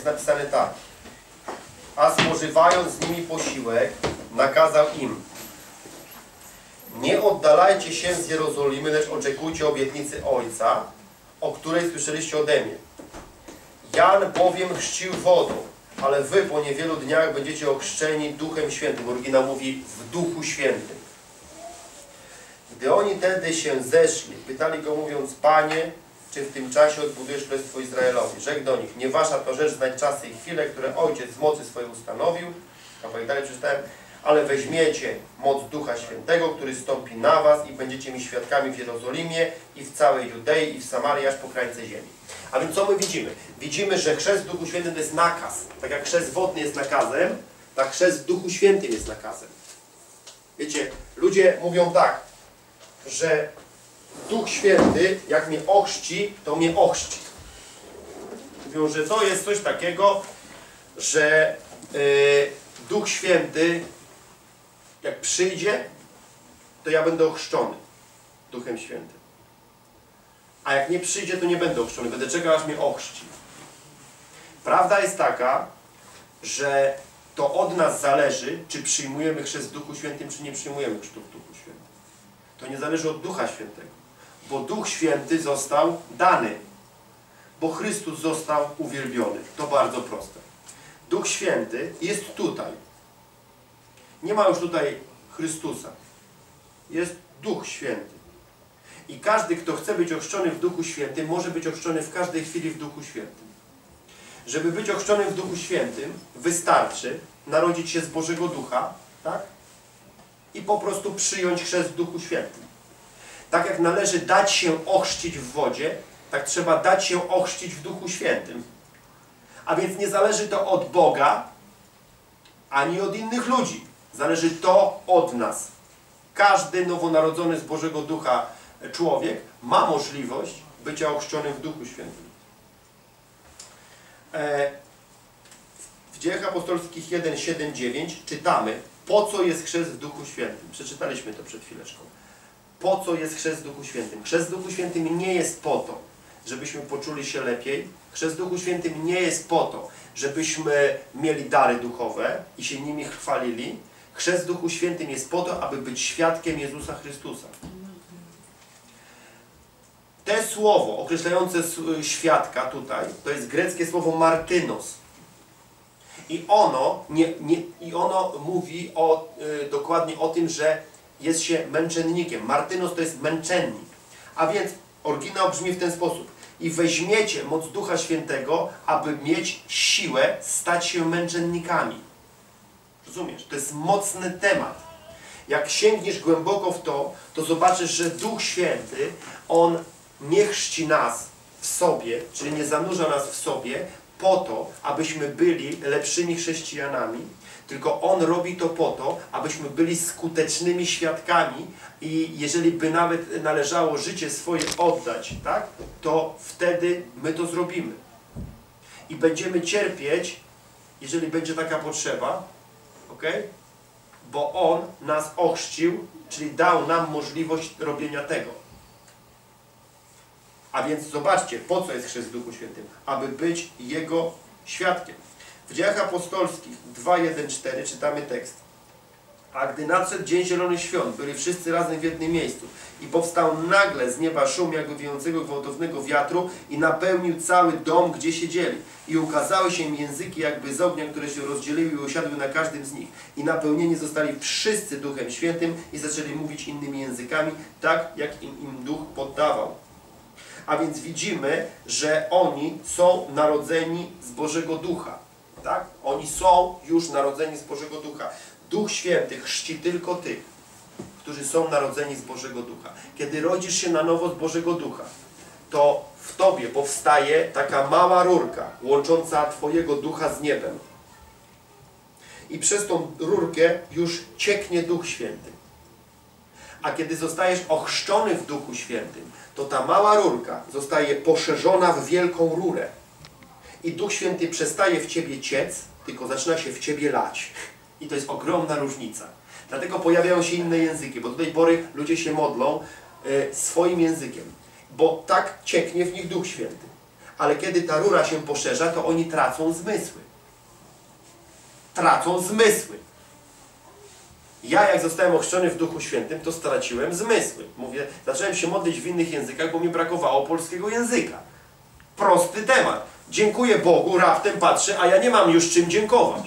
jest napisane tak. A spożywając z nimi posiłek, nakazał im nie oddalajcie się z Jerozolimy, lecz oczekujcie obietnicy Ojca, o której słyszeliście ode mnie. Jan bowiem chrzcił wodą, ale wy po niewielu dniach będziecie ochrzczeni Duchem Świętym. Oryginał mówi w Duchu Świętym. Gdy oni tedy się zeszli, pytali go mówiąc, Panie, czy w tym czasie odbudujesz Królestwo Izraelowi? Rzekł do nich, nie wasza to rzecz znać czasy i chwile, które Ojciec z mocy swojej ustanowił. Kawałek dalej przeczytałem. Ale weźmiecie moc Ducha Świętego, który stąpi na was i będziecie mi świadkami w Jerozolimie i w całej Judei i w Samarii, aż po krańce ziemi. A więc co my widzimy? Widzimy, że chrzest w Duchu Świętym to jest nakaz. Tak jak chrzest wodny jest nakazem, tak chrzest w Duchu Świętym jest nakazem. Wiecie, ludzie mówią tak, że Duch Święty, jak mnie ochrzci, to mnie ochrzci. Mówią, że to jest coś takiego, że yy, Duch Święty, jak przyjdzie, to ja będę ochrzczony Duchem Świętym. A jak nie przyjdzie, to nie będę ochrzczony. Będę czekał, aż mnie ochrzci. Prawda jest taka, że to od nas zależy, czy przyjmujemy chrzest w Duchu Świętym, czy nie przyjmujemy chrztu w Duchu Świętym. To nie zależy od Ducha Świętego. Bo Duch Święty został dany. Bo Chrystus został uwielbiony. To bardzo proste. Duch Święty jest tutaj. Nie ma już tutaj Chrystusa. Jest Duch Święty. I każdy, kto chce być ochrzczony w Duchu Świętym, może być ochrzczony w każdej chwili w Duchu Świętym. Żeby być ochrzczonym w Duchu Świętym, wystarczy narodzić się z Bożego Ducha, tak? I po prostu przyjąć chrzest w Duchu Świętym. Tak jak należy dać się ochrzcić w wodzie, tak trzeba dać się ochrzcić w Duchu Świętym. A więc nie zależy to od Boga, ani od innych ludzi. Zależy to od nas. Każdy nowonarodzony z Bożego Ducha człowiek ma możliwość bycia ochrzczonym w Duchu Świętym. E, w Dziejach Apostolskich 1, 7, 9 czytamy, po co jest chrzest w Duchu Świętym. Przeczytaliśmy to przed chwileczką. Po co jest chrzest w Duchu Świętym? Chrzest w Duchu Świętym nie jest po to, żebyśmy poczuli się lepiej. Chrzest w Duchu Świętym nie jest po to, żebyśmy mieli dary duchowe i się nimi chwalili. Chrzest w Duchu Świętym jest po to, aby być świadkiem Jezusa Chrystusa. Te słowo określające świadka tutaj, to jest greckie słowo martynos. I ono, nie, nie, i ono mówi o, y, dokładnie o tym, że jest się męczennikiem. Martynos to jest męczennik. A więc oryginał brzmi w ten sposób. I weźmiecie moc Ducha Świętego, aby mieć siłę stać się męczennikami. Rozumiesz? To jest mocny temat. Jak sięgniesz głęboko w to, to zobaczysz, że Duch Święty, On nie chrzci nas w sobie, czyli nie zanurza nas w sobie, po to, abyśmy byli lepszymi chrześcijanami, tylko On robi to po to, abyśmy byli skutecznymi świadkami i jeżeli by nawet należało życie swoje oddać, tak, to wtedy my to zrobimy. I będziemy cierpieć, jeżeli będzie taka potrzeba, ok? Bo On nas ochrzcił, czyli dał nam możliwość robienia tego. A więc zobaczcie, po co jest chrzest w Duchu Świętym? Aby być Jego świadkiem. W dziejach apostolskich 2.1.4 czytamy tekst. A gdy nadszedł dzień Zielonych Świąt, byli wszyscy razem w jednym miejscu i powstał nagle z nieba szum jakby wiejącego gwałtownego wiatru i napełnił cały dom, gdzie siedzieli. I ukazały się im języki jakby z ognia, które się rozdzieliły i usiadły na każdym z nich. I napełnieni zostali wszyscy Duchem Świętym i zaczęli mówić innymi językami, tak jak im, im Duch poddawał. A więc widzimy, że oni są narodzeni z Bożego Ducha. Tak? Oni są już narodzeni z Bożego Ducha. Duch Święty chrzci tylko tych, którzy są narodzeni z Bożego Ducha. Kiedy rodzisz się na nowo z Bożego Ducha, to w Tobie powstaje taka mała rurka łącząca Twojego Ducha z niebem. I przez tą rurkę już cieknie Duch Święty. A kiedy zostajesz ochrzczony w Duchu Świętym, to ta mała rurka zostaje poszerzona w wielką rurę. I Duch Święty przestaje w Ciebie ciec, tylko zaczyna się w Ciebie lać. I to jest ogromna różnica. Dlatego pojawiają się inne języki, bo do tej pory ludzie się modlą y, swoim językiem, bo tak cieknie w nich Duch Święty. ale kiedy ta rura się poszerza, to oni tracą zmysły. Tracą zmysły. Ja jak zostałem ochrzczony w Duchu Świętym, to straciłem zmysły. Mówię, zacząłem się modlić w innych językach, bo mi brakowało polskiego języka. Prosty temat. Dziękuję Bogu, raptem patrzę, a ja nie mam już czym dziękować.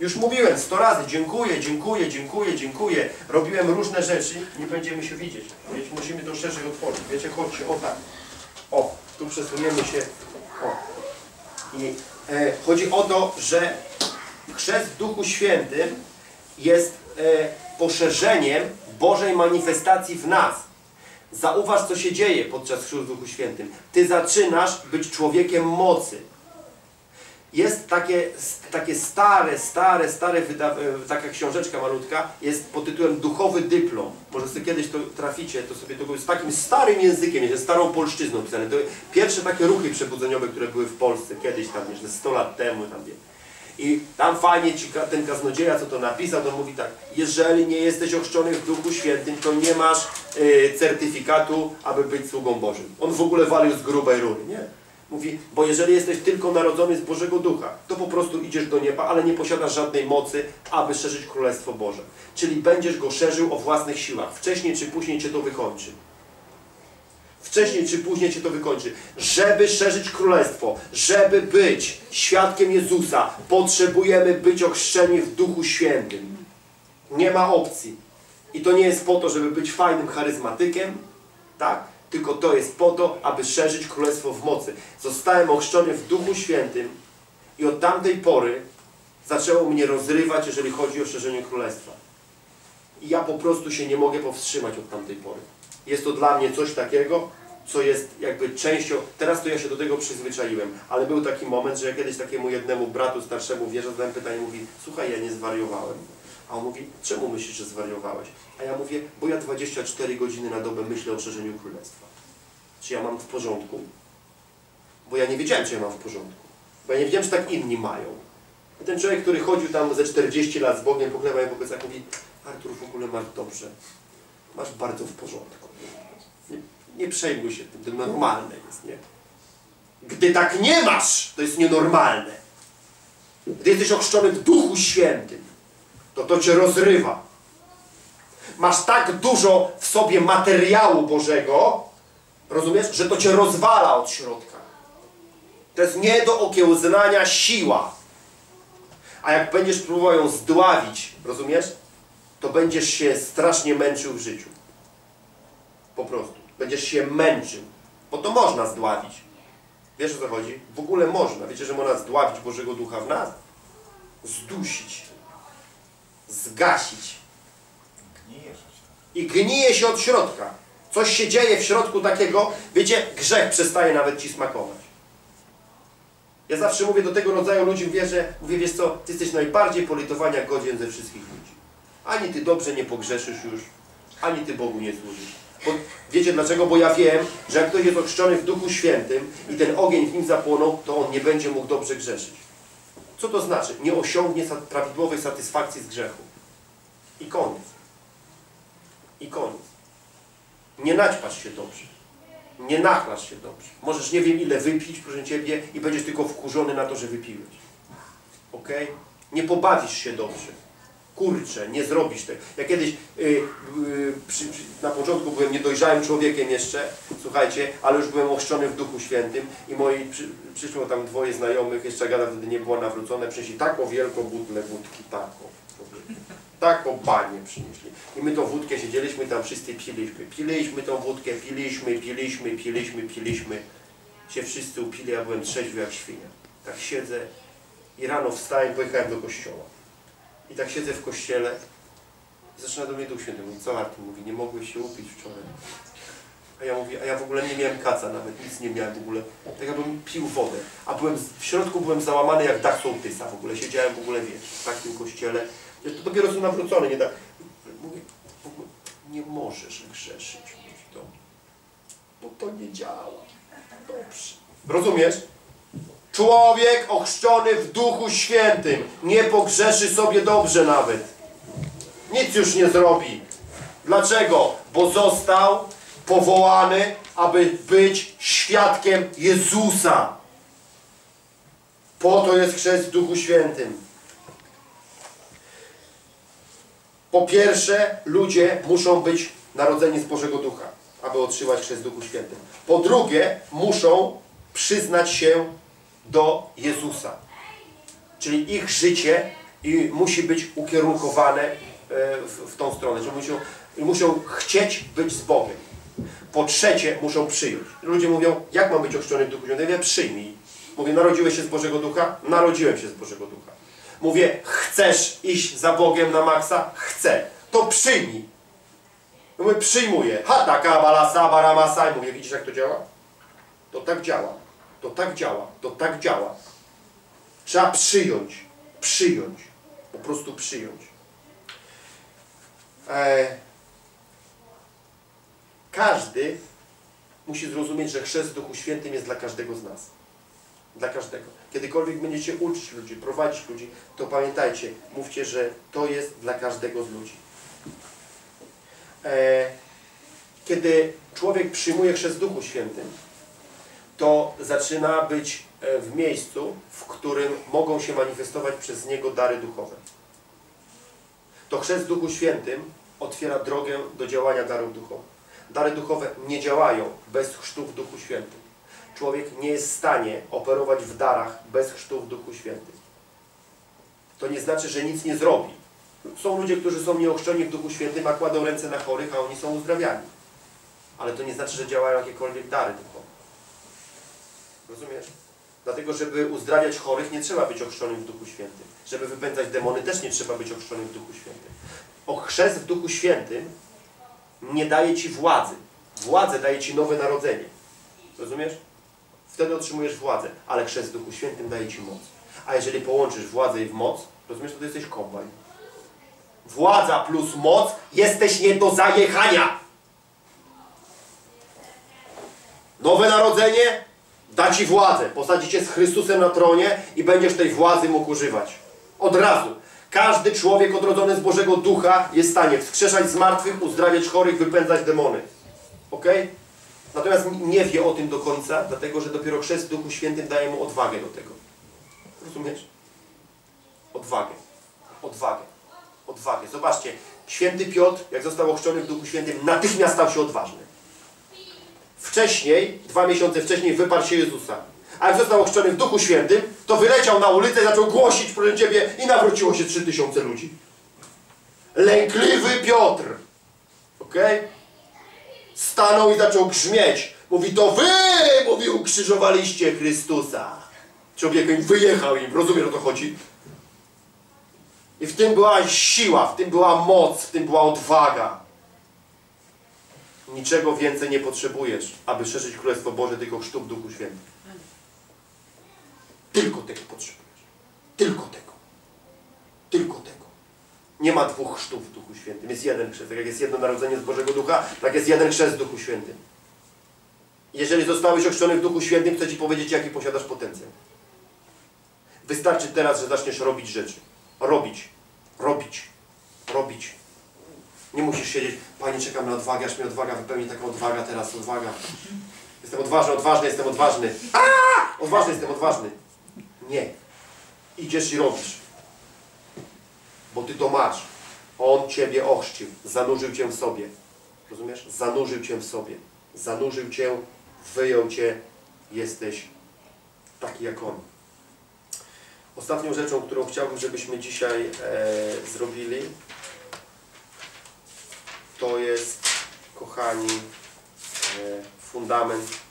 Już mówiłem sto razy, dziękuję, dziękuję, dziękuję, dziękuję. Robiłem różne rzeczy, nie będziemy się widzieć. Wiecie, musimy to szerzej otworzyć. Wiecie, chodźcie, o tak. O, tu przesuniemy się. O. I e, chodzi o to, że chrzest w Duchu Świętym jest e, poszerzeniem Bożej manifestacji w nas. Zauważ, co się dzieje podczas chrztu w Duchu Świętym. Ty zaczynasz być człowiekiem mocy. Jest takie, takie stare, stare, stare, e, taka książeczka malutka, jest pod tytułem Duchowy Dyplom. Może sobie kiedyś to traficie, to sobie to z takim starym językiem, jest starą polszczyzną pisane. To pierwsze takie ruchy przebudzeniowe, które były w Polsce kiedyś tam, wiesz, 100 lat temu tam, wie. I tam fajnie ci ten kaznodzieja, co to napisał, to mówi tak, jeżeli nie jesteś ochrzczony w Duchu Świętym, to nie masz y, certyfikatu, aby być sługą Bożym. On w ogóle walił z grubej rury, nie? Mówi, bo jeżeli jesteś tylko narodzony z Bożego Ducha, to po prostu idziesz do nieba, ale nie posiadasz żadnej mocy, aby szerzyć Królestwo Boże. Czyli będziesz go szerzył o własnych siłach. Wcześniej czy później Cię to wykończy. Wcześniej czy później Cię to wykończy. Żeby szerzyć Królestwo, żeby być świadkiem Jezusa, potrzebujemy być ochrzczeni w Duchu Świętym. Nie ma opcji. I to nie jest po to, żeby być fajnym charyzmatykiem, tak? Tylko to jest po to, aby szerzyć Królestwo w mocy. Zostałem ochrzczony w Duchu Świętym i od tamtej pory zaczęło mnie rozrywać, jeżeli chodzi o szerzenie Królestwa. I ja po prostu się nie mogę powstrzymać od tamtej pory. Jest to dla mnie coś takiego, co jest jakby częścią, teraz to ja się do tego przyzwyczaiłem, ale był taki moment, że ja kiedyś takiemu jednemu bratu starszemu wierzę, zadałem pytanie, mówi, słuchaj, ja nie zwariowałem. A on mówi, czemu myślisz, że zwariowałeś? A ja mówię, bo ja 24 godziny na dobę myślę o szerzeniu królestwa. Czy ja mam w porządku? Bo ja nie wiedziałem, czy ja mam w porządku. Bo ja nie wiedziałem, czy tak inni mają. I ten człowiek, który chodził tam ze 40 lat z Bogiem, pochlebał po plecach, mówi, Artur, w ogóle masz dobrze. Masz bardzo w porządku. Nie, nie przejmuj się tym, to normalne jest, nie? Gdy tak nie masz, to jest nienormalne. Gdy jesteś ochrzczony w Duchu Świętym, to to Cię rozrywa. Masz tak dużo w sobie materiału Bożego, rozumiesz, że to Cię rozwala od środka. To jest nie do okiełznania siła. A jak będziesz próbował ją zdławić, rozumiesz, to będziesz się strasznie męczył w życiu. Po prostu. Będziesz się męczył. Bo to można zdławić. Wiesz o co chodzi? W ogóle można. Wiecie, że można zdławić Bożego Ducha w nas? Zdusić. Zgasić. I gnije się od środka. Coś się dzieje w środku takiego, wiecie, grzech przestaje nawet Ci smakować. Ja zawsze mówię do tego rodzaju ludzi, wierzę, mówię, wiesz co, Ty jesteś najbardziej politowania godzien ze wszystkich ludzi. Ani Ty dobrze nie pogrzeszysz już, ani Ty Bogu nie służysz. Bo, wiecie dlaczego? Bo ja wiem, że jak ktoś jest ochrzczony w Duchu Świętym i ten ogień w nim zapłonął, to on nie będzie mógł dobrze grzeszyć. Co to znaczy? Nie osiągnie prawidłowej satysfakcji z grzechu. I koniec. I koniec. Nie naćpasz się dobrze. Nie nachlasz się dobrze. Możesz nie wiem ile wypić, proszę Ciebie, i będziesz tylko wkurzony na to, że wypiłeś. Ok? Nie pobawisz się dobrze. Kurczę, nie zrobisz tego. Ja kiedyś y, y, przy, przy, na początku byłem niedojrzałym człowiekiem jeszcze, słuchajcie, ale już byłem ochrzczony w Duchu Świętym i moi przy, przyszło tam dwoje znajomych, jeszcze gada wtedy nie było nawrócone, przynieśli taką wielką butlę wódki, taką. Taką banię przynieśli. I my tą wódkę siedzieliśmy tam, wszyscy piliśmy. Piliśmy tą wódkę, piliśmy, piliśmy, piliśmy, piliśmy. Się wszyscy upili, ja byłem trzeźwy jak świnia. Tak siedzę i rano wstałem, pojechałem do kościoła. I tak siedzę w kościele. I zaczyna do mnie Duch Święty. Mówi, co Artur? Mówi, nie mogłeś się upić wczoraj. A ja mówię, a ja w ogóle nie miałem kaca nawet, nic nie miałem w ogóle. Tak jakbym pił wodę. A byłem, w środku byłem załamany jak dach sołtysa w ogóle. Siedziałem w ogóle, wiesz, w takim kościele. Ja to dopiero są nawrócony, nie tak. Mówię, w ogóle nie możesz grzeszyć, mówi to. Bo to nie działa. Dobrze. Rozumiesz? Człowiek ochrzczony w Duchu Świętym nie pogrzeszy sobie dobrze nawet. Nic już nie zrobi. Dlaczego? Bo został powołany, aby być świadkiem Jezusa. Po to jest chrzest w Duchu Świętym. Po pierwsze, ludzie muszą być narodzeni z Bożego Ducha, aby otrzymać chrzest w Duchu Świętym. Po drugie, muszą przyznać się do Jezusa. Czyli ich życie i musi być ukierunkowane e, w, tą stronę, że muszą, muszą chcieć być z Bogiem. Po trzecie, muszą przyjąć. Ludzie mówią, jak mam być ochrzczony w Duchu Świętym? Ja przyjmij. Mówię, narodziłeś się z Bożego Ducha? Narodziłem się z Bożego Ducha. Mówię, chcesz iść za Bogiem na maksa? Chcę. To przyjmij. Mówię, przyjmuję. Hata kabalasa baramasa. I mówię, widzisz jak to działa? To tak działa. To tak działa. To tak działa. Trzeba przyjąć. Przyjąć. Po prostu przyjąć. E, każdy musi zrozumieć, że chrzest w Duchu Świętym jest dla każdego z nas. Dla każdego. Kiedykolwiek będziecie uczyć ludzi, prowadzić ludzi, to pamiętajcie, mówcie, że to jest dla każdego z ludzi. E, kiedy człowiek przyjmuje chrzest w Duchu Świętym, to zaczyna być e, w miejscu, w którym mogą się manifestować przez niego dary duchowe. To chrzest Duchu Świętym otwiera drogę do działania darów duchowych. Dary duchowe nie działają bez chrztu w Duchu Świętym. Człowiek nie jest w stanie operować w darach bez chrztu w Duchu Świętym. To nie znaczy, że nic nie zrobi. Są ludzie, którzy są nieochrzczeni w Duchu Świętym, a kładą ręce na chorych, a oni są uzdrawiani. Ale to nie znaczy, że działają jakiekolwiek dary duchowe. Rozumiesz? Dlatego, żeby uzdrawiać chorych, nie trzeba być ochrzczonym w Duchu Świętym. Żeby wypędzać demony, też nie trzeba być ochrzczonym w Duchu Świętym. O chrzest w Duchu Świętym nie daje Ci władzy. Władzę daje Ci nowe narodzenie. Rozumiesz? Wtedy otrzymujesz władzę, ale chrzest w Duchu Świętym daje Ci moc. A jeżeli połączysz władzę i w moc, rozumiesz, to ty jesteś kombajn. Władza plus moc, jesteś nie do zajechania. Nowe narodzenie da Ci władzę. Posadzi Cię z Chrystusem na tronie i będziesz tej władzy mógł używać. Od razu. Każdy człowiek odrodzony z Bożego Ducha jest w stanie wskrzeszać zmartwych, uzdrawiać chorych, wypędzać demony. Ok? Natomiast nie wie o tym do końca, dlatego że dopiero chrzest w Duchu Świętym daje mu odwagę do tego. Rozumiesz? Odwagę. Odwagę. Odwagę. Zobaczcie, święty Piotr, jak został ochrzczony w Duchu Świętym, natychmiast stał się odważny. Wcześniej, dwa miesiące wcześniej, wyparł się Jezusa. A jak został ochrzczony w Duchu Świętym, to wyleciał na ulicę i zaczął głosić proszę Ciebie i nawróciło się trzy tysiące ludzi. Lękliwy Piotr. Ok? Stanął i zaczął grzmieć. Mówi, to wy, mówi, ukrzyżowaliście Chrystusa. Człowiek im wyjechał im, rozumiesz o to chodzi? I w tym była siła, w tym była moc, w tym była odwaga. Niczego więcej nie potrzebujesz, aby szerzyć Królestwo Boże, tylko chrztu w Duchu Świętym. Tylko tego potrzebujesz. Tylko tego. Tylko tego. Nie ma dwóch chrztów w Duchu Świętym. Jest jeden chrzest. Tak jak jest jedno narodzenie z Bożego Ducha, tak jest jeden chrzest w Duchu Świętym. Jeżeli zostałeś ochrzczony w Duchu Świętym, chcę Ci powiedzieć, jaki posiadasz potencjał. Wystarczy teraz, że zaczniesz robić rzeczy. Robić. Robić. Robić. Nie musisz siedzieć, Panie, czekam na odwagę, aż mnie odwaga wypełni taka odwaga teraz, odwaga. Jestem odważny, odważny, jestem odważny. Aaaa! Odważny, jestem odważny. Nie. Idziesz i robisz. Bo Ty to masz. On Ciebie ochrzcił. Zanurzył Cię w sobie. Rozumiesz? Zanurzył Cię w sobie. Zanurzył Cię, wyjął Cię. Jesteś taki jak On. Ostatnią rzeczą, którą chciałbym, żebyśmy dzisiaj e, zrobili, to jest, kochani, e, fundament